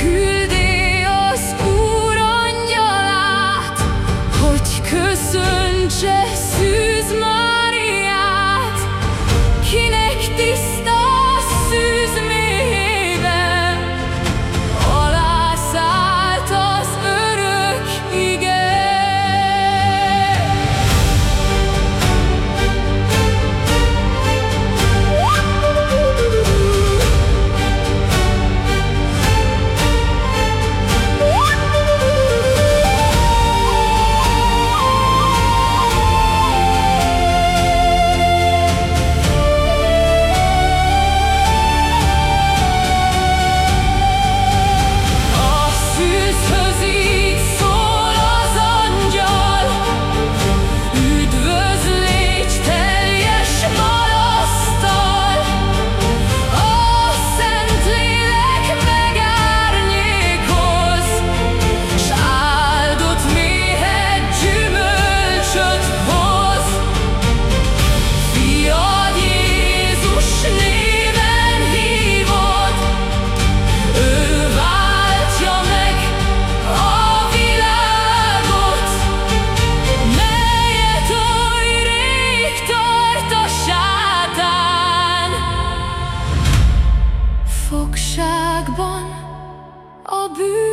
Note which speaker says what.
Speaker 1: küldi az Úr angyalát, hogy köszöntse szűz már. igazságban a bűn.